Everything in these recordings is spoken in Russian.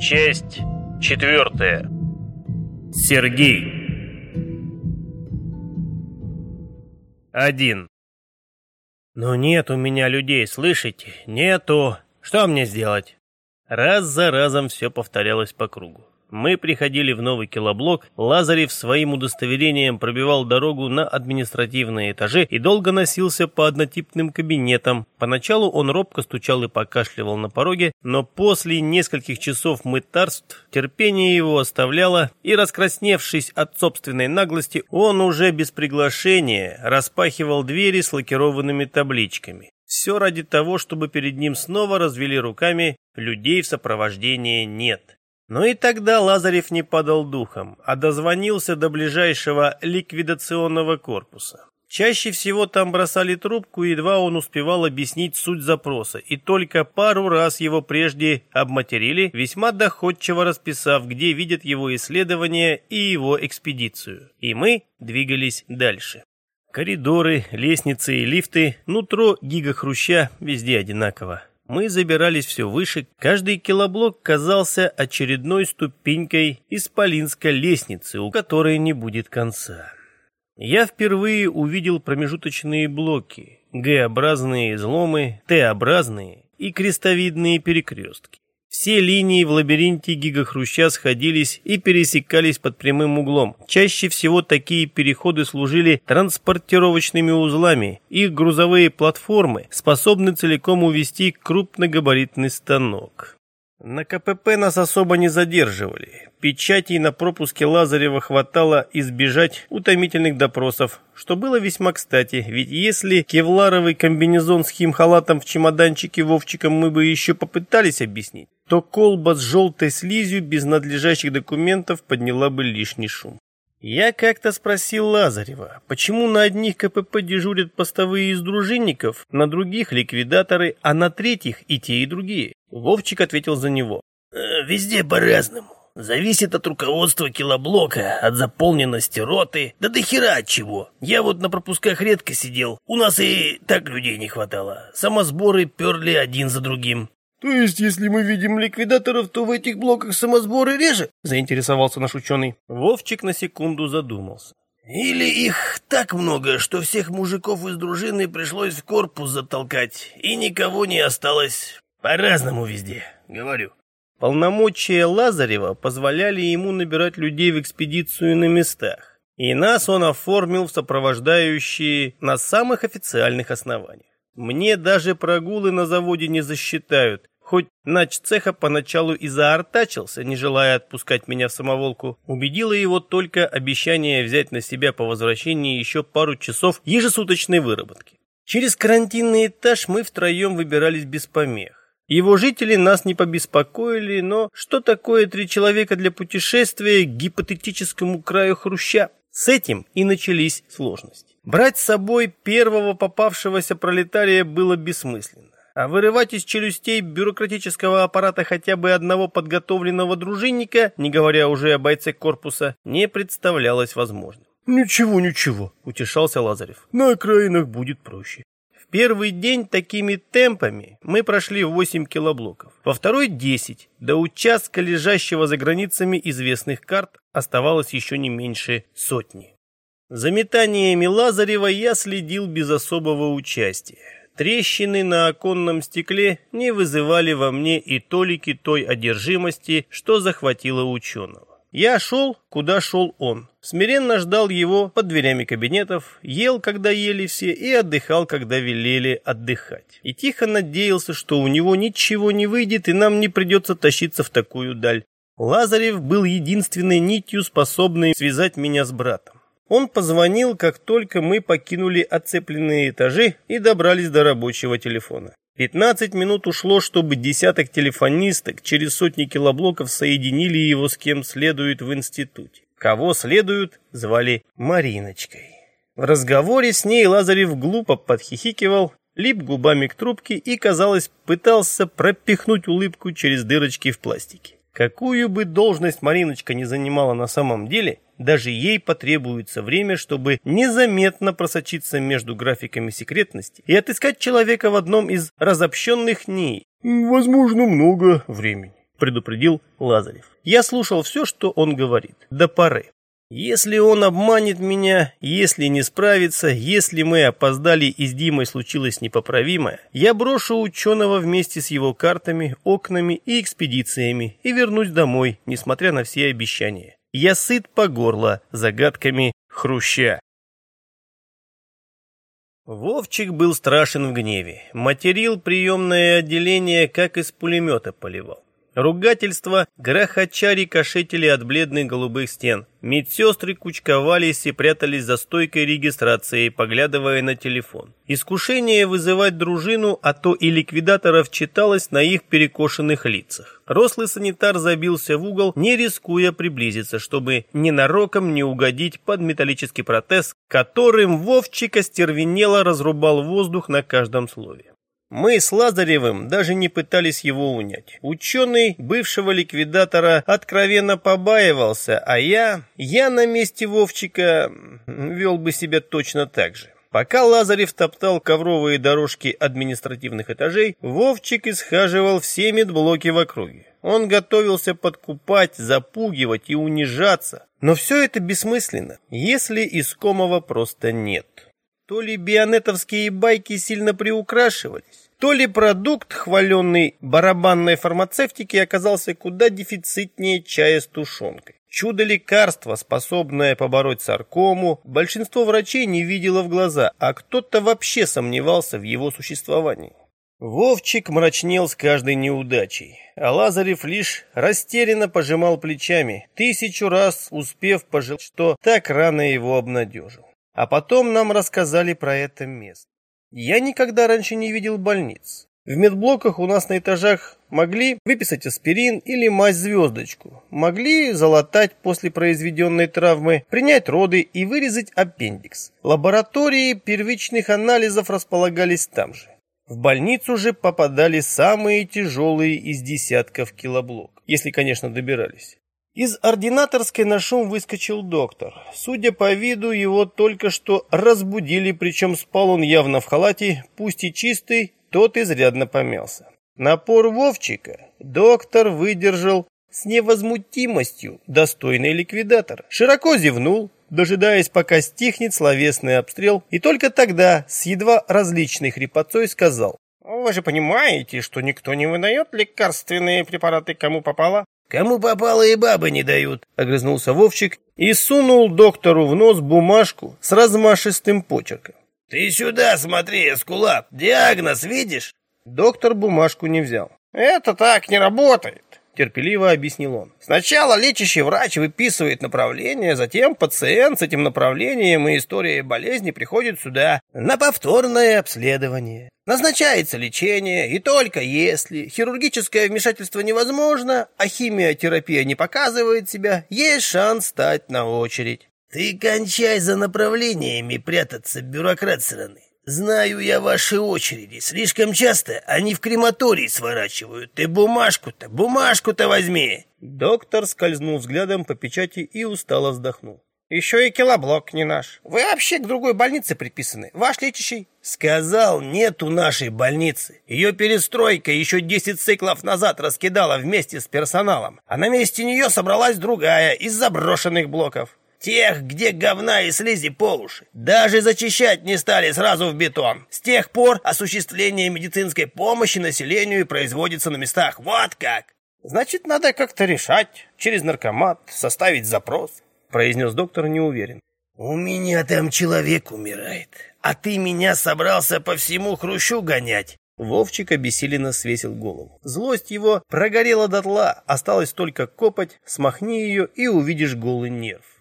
Часть четвертая. Сергей. Один. «Ну нет у меня людей, слышите? Нету. Что мне сделать?» Раз за разом все повторялось по кругу. Мы приходили в новый килоблок, Лазарев своим удостоверением пробивал дорогу на административные этажи и долго носился по однотипным кабинетам. Поначалу он робко стучал и покашливал на пороге, но после нескольких часов мытарств терпение его оставляло, и, раскрасневшись от собственной наглости, он уже без приглашения распахивал двери с лакированными табличками. Все ради того, чтобы перед ним снова развели руками «людей в сопровождении нет». Но и тогда Лазарев не падал духом, а дозвонился до ближайшего ликвидационного корпуса. Чаще всего там бросали трубку, едва он успевал объяснить суть запроса, и только пару раз его прежде обматерили, весьма доходчиво расписав, где видят его исследования и его экспедицию. И мы двигались дальше. Коридоры, лестницы и лифты, нутро гигахруща везде одинаково. Мы забирались все выше, каждый килоблок казался очередной ступенькой исполинской лестницы, у которой не будет конца. Я впервые увидел промежуточные блоки, Г-образные изломы, Т-образные и крестовидные перекрестки. Все линии в лабиринте гигахруща сходились и пересекались под прямым углом. Чаще всего такие переходы служили транспортировочными узлами. Их грузовые платформы способны целиком увести крупногабаритный станок. На КПП нас особо не задерживали. Печатей на пропуске Лазарева хватало избежать утомительных допросов, что было весьма кстати, ведь если кевларовый комбинезон с химхалатом в чемоданчике Вовчиком мы бы еще попытались объяснить, то колба с желтой слизью без надлежащих документов подняла бы лишний шум. Я как-то спросил Лазарева, почему на одних КПП дежурят постовые из дружинников, на других ликвидаторы, а на третьих и те, и другие. Вовчик ответил за него. «Э, «Везде по-разному. Зависит от руководства килоблока, от заполненности роты, да до хера от чего. Я вот на пропусках редко сидел, у нас и так людей не хватало. Самосборы перли один за другим. «То есть, если мы видим ликвидаторов, то в этих блоках самосборы реже?» — заинтересовался наш ученый. Вовчик на секунду задумался. «Или их так много, что всех мужиков из дружины пришлось в корпус затолкать, и никого не осталось. По-разному везде, говорю». Полномочия Лазарева позволяли ему набирать людей в экспедицию на местах. И нас он оформил в сопровождающие на самых официальных основаниях. Мне даже прогулы на заводе не засчитают, Хоть нач цеха поначалу и заортачился, не желая отпускать меня в самоволку, убедило его только обещание взять на себя по возвращении еще пару часов ежесуточной выработки. Через карантинный этаж мы втроем выбирались без помех. Его жители нас не побеспокоили, но что такое три человека для путешествия к гипотетическому краю хруща? С этим и начались сложности. Брать с собой первого попавшегося пролетария было бессмысленно. А вырывать из челюстей бюрократического аппарата хотя бы одного подготовленного дружинника, не говоря уже о бойце корпуса, не представлялось возможным. «Ничего, ничего», — утешался Лазарев. «На окраинах будет проще». В первый день такими темпами мы прошли 8 килоблоков, во второй 10. До участка, лежащего за границами известных карт, оставалось еще не меньше сотни. За метаниями Лазарева я следил без особого участия. Трещины на оконном стекле не вызывали во мне и толики той одержимости, что захватило ученого. Я шел, куда шел он. Смиренно ждал его под дверями кабинетов, ел, когда ели все, и отдыхал, когда велели отдыхать. И тихо надеялся, что у него ничего не выйдет, и нам не придется тащиться в такую даль. Лазарев был единственной нитью, способной связать меня с братом. Он позвонил, как только мы покинули оцепленные этажи и добрались до рабочего телефона. 15 минут ушло, чтобы десяток телефонисток через сотни килоблоков соединили его с кем следует в институте. Кого следуют, звали Мариночкой. В разговоре с ней Лазарев глупо подхихикивал, лип губами к трубке и, казалось, пытался пропихнуть улыбку через дырочки в пластике. Какую бы должность Мариночка не занимала на самом деле, даже ей потребуется время, чтобы незаметно просочиться между графиками секретности и отыскать человека в одном из разобщенных дней. Возможно, много времени. предупредил Лазарев. Я слушал все, что он говорит, до поры. Если он обманет меня, если не справится, если мы опоздали и с Димой случилось непоправимое, я брошу ученого вместе с его картами, окнами и экспедициями и вернусь домой, несмотря на все обещания. Я сыт по горло загадками Хруща. Вовчик был страшен в гневе, материл приемное отделение, как из пулемета поливал. Ругательства грохоча рикошетили от бледных голубых стен. Медсестры кучковались и прятались за стойкой регистрации, поглядывая на телефон. Искушение вызывать дружину, а то и ликвидаторов читалось на их перекошенных лицах. Рослый санитар забился в угол, не рискуя приблизиться, чтобы ненароком не угодить под металлический протез, которым Вовчик остервенело разрубал воздух на каждом слове. Мы с Лазаревым даже не пытались его унять. Ученый бывшего ликвидатора откровенно побаивался, а я... Я на месте Вовчика вел бы себя точно так же. Пока Лазарев топтал ковровые дорожки административных этажей, Вовчик исхаживал все медблоки в округе. Он готовился подкупать, запугивать и унижаться. Но все это бессмысленно, если искомого просто нет. То ли бионетовские байки сильно приукрашивались, то ли продукт, хваленный барабанной фармацевтики, оказался куда дефицитнее чая с тушенкой. Чудо-лекарство, способное побороть саркому, большинство врачей не видело в глаза, а кто-то вообще сомневался в его существовании. Вовчик мрачнел с каждой неудачей, а Лазарев лишь растерянно пожимал плечами, тысячу раз успев пожелать, что так рано его обнадежил. А потом нам рассказали про это место. Я никогда раньше не видел больниц. В медблоках у нас на этажах могли выписать аспирин или мазь-звездочку, могли залатать после произведенной травмы, принять роды и вырезать аппендикс. Лаборатории первичных анализов располагались там же. В больницу же попадали самые тяжелые из десятков килоблок, если, конечно, добирались. Из ординаторской на шум выскочил доктор. Судя по виду, его только что разбудили, причем спал он явно в халате, пусть и чистый, тот изрядно помялся. Напор Вовчика доктор выдержал с невозмутимостью, достойной ликвидатора. Широко зевнул, дожидаясь, пока стихнет словесный обстрел, и только тогда с едва различной хрипотцой сказал «Вы же понимаете, что никто не выдает лекарственные препараты кому попало?» «Кому попало и бабы не дают», — огрызнулся Вовчик и сунул доктору в нос бумажку с размашистым почерком. «Ты сюда смотри, Эскулап, диагноз видишь?» Доктор бумажку не взял. «Это так не работает терпеливо объяснил он. Сначала лечащий врач выписывает направление, затем пациент с этим направлением и историей болезни приходит сюда на повторное обследование. Назначается лечение, и только если хирургическое вмешательство невозможно, а химиотерапия не показывает себя, есть шанс стать на очередь. Ты кончай за направлениями прятаться, бюрократ сраный. Знаю я ваши очереди. Слишком часто они в крематорий сворачивают. Ты бумажку-то, бумажку-то возьми. Доктор скользнул взглядом по печати и устало вздохнул. Еще и килоблок не наш. Вы вообще к другой больнице приписаны. Ваш лечащий. Сказал, нету нашей больницы. Ее перестройка еще 10 циклов назад раскидала вместе с персоналом. А на месте нее собралась другая из заброшенных блоков. Тех, где говна и слизи по уши. Даже зачищать не стали сразу в бетон. С тех пор осуществление медицинской помощи населению производится на местах. Вот как. Значит, надо как-то решать. Через наркомат составить запрос, произнес доктор неуверен. У меня там человек умирает. А ты меня собрался по всему хрущу гонять. Вовчик обессиленно свесил голову. Злость его прогорела дотла, осталось только копоть, смахни ее и увидишь голый нерв.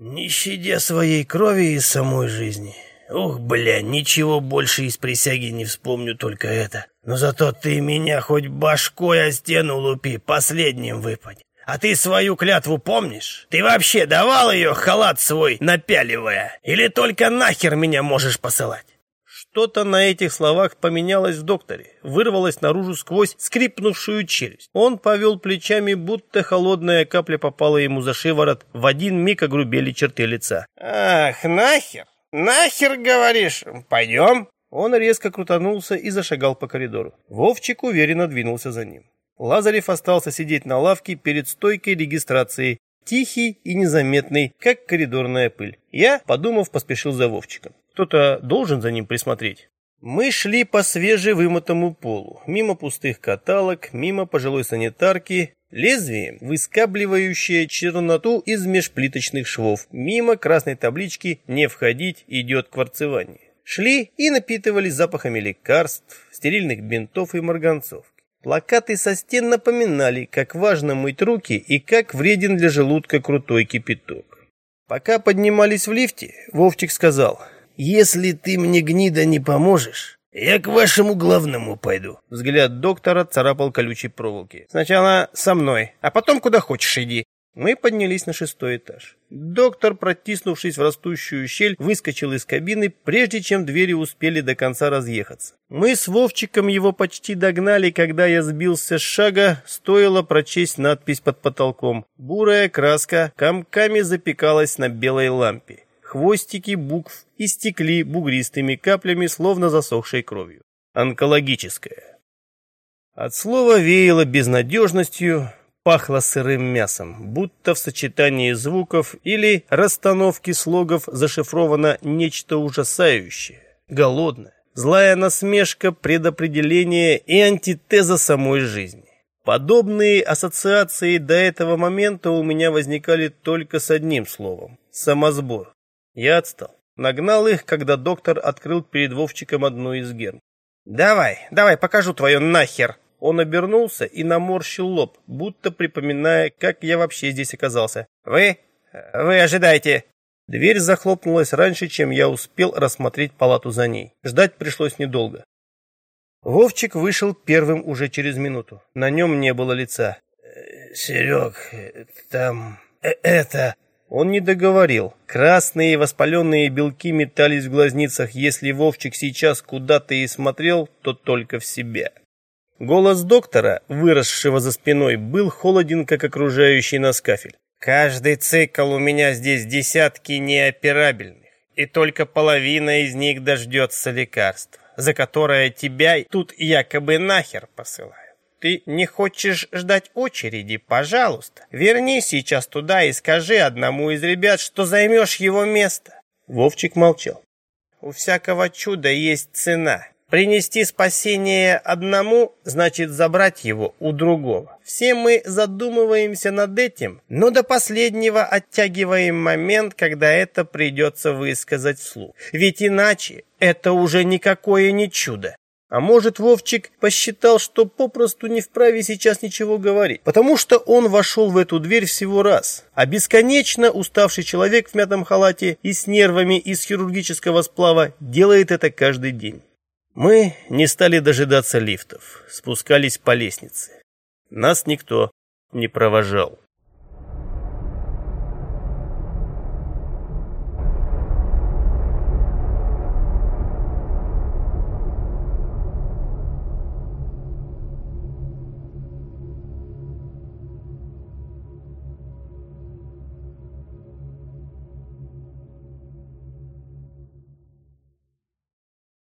Не щадя своей крови и самой жизни. Ух, бля, ничего больше из присяги не вспомню, только это. Но зато ты меня хоть башкой о стену лупи, последним выпадь. А ты свою клятву помнишь? Ты вообще давал ее халат свой, напяливая? Или только нахер меня можешь посылать? Что-то на этих словах поменялось в докторе, вырвалось наружу сквозь скрипнувшую челюсть. Он повел плечами, будто холодная капля попала ему за шиворот, в один миг огрубели черты лица. «Ах, нахер! Нахер, говоришь? Пойдем?» Он резко крутанулся и зашагал по коридору. Вовчик уверенно двинулся за ним. Лазарев остался сидеть на лавке перед стойкой регистрации, тихий и незаметный, как коридорная пыль. Я, подумав, поспешил за Вовчиком. Кто-то должен за ним присмотреть. Мы шли по свежевымытому полу, мимо пустых каталог, мимо пожилой санитарки, лезвием выскабливающее черноту из межплиточных швов, мимо красной таблички «Не входить, идет кварцевание». Шли и напитывались запахами лекарств, стерильных бинтов и марганцов. Плакаты со стен напоминали, как важно мыть руки и как вреден для желудка крутой кипяток. Пока поднимались в лифте, Вовчик сказал – если ты мне, гнида, не поможешь, я к вашему главному пойду. Взгляд доктора царапал колючей проволоки. Сначала со мной, а потом куда хочешь иди. Мы поднялись на шестой этаж. Доктор, протиснувшись в растущую щель, выскочил из кабины, прежде чем двери успели до конца разъехаться. Мы с Вовчиком его почти догнали, когда я сбился с шага, стоило прочесть надпись под потолком. Бурая краска комками запекалась на белой лампе. Хвостики букв истекли бугристыми каплями, словно засохшей кровью. Онкологическое. От слова веяло безнадежностью, пахло сырым мясом, будто в сочетании звуков или расстановки слогов зашифровано нечто ужасающее, голодное, злая насмешка, предопределение и антитеза самой жизни. Подобные ассоциации до этого момента у меня возникали только с одним словом – самосбор. Я отстал. Нагнал их, когда доктор открыл перед Вовчиком одну из герм. «Давай, давай, покажу твое нахер!» Он обернулся и наморщил лоб, будто припоминая, как я вообще здесь оказался. «Вы? Вы ожидаете?» Дверь захлопнулась раньше, чем я успел рассмотреть палату за ней. Ждать пришлось недолго. Вовчик вышел первым уже через минуту. На нем не было лица. «Серег, там... Э, это...» Он не договорил. Красные воспаленные белки метались в глазницах. Если Вовчик сейчас куда-то и смотрел, то только в себя. Голос доктора, выросшего за спиной, был холоден, как окружающий нас кафель. «Каждый цикл у меня здесь десятки неоперабельных, и только половина из них дождется лекарства, за которое тебя тут якобы нахер посылают. Ты не хочешь ждать очереди? Пожалуйста, верни сейчас туда и скажи одному из ребят, что займешь его место. Вовчик молчал. У всякого чуда есть цена. Принести спасение одному значит забрать его у другого. Все мы задумываемся над этим, но до последнего оттягиваем момент, когда это придется высказать вслух. Ведь иначе это уже никакое не чудо. А может, Вовчик посчитал, что попросту не вправе сейчас ничего говорить, потому что он вошел в эту дверь всего раз, а бесконечно уставший человек в мятом халате и с нервами из хирургического сплава делает это каждый день. Мы не стали дожидаться лифтов, спускались по лестнице. Нас никто не провожал.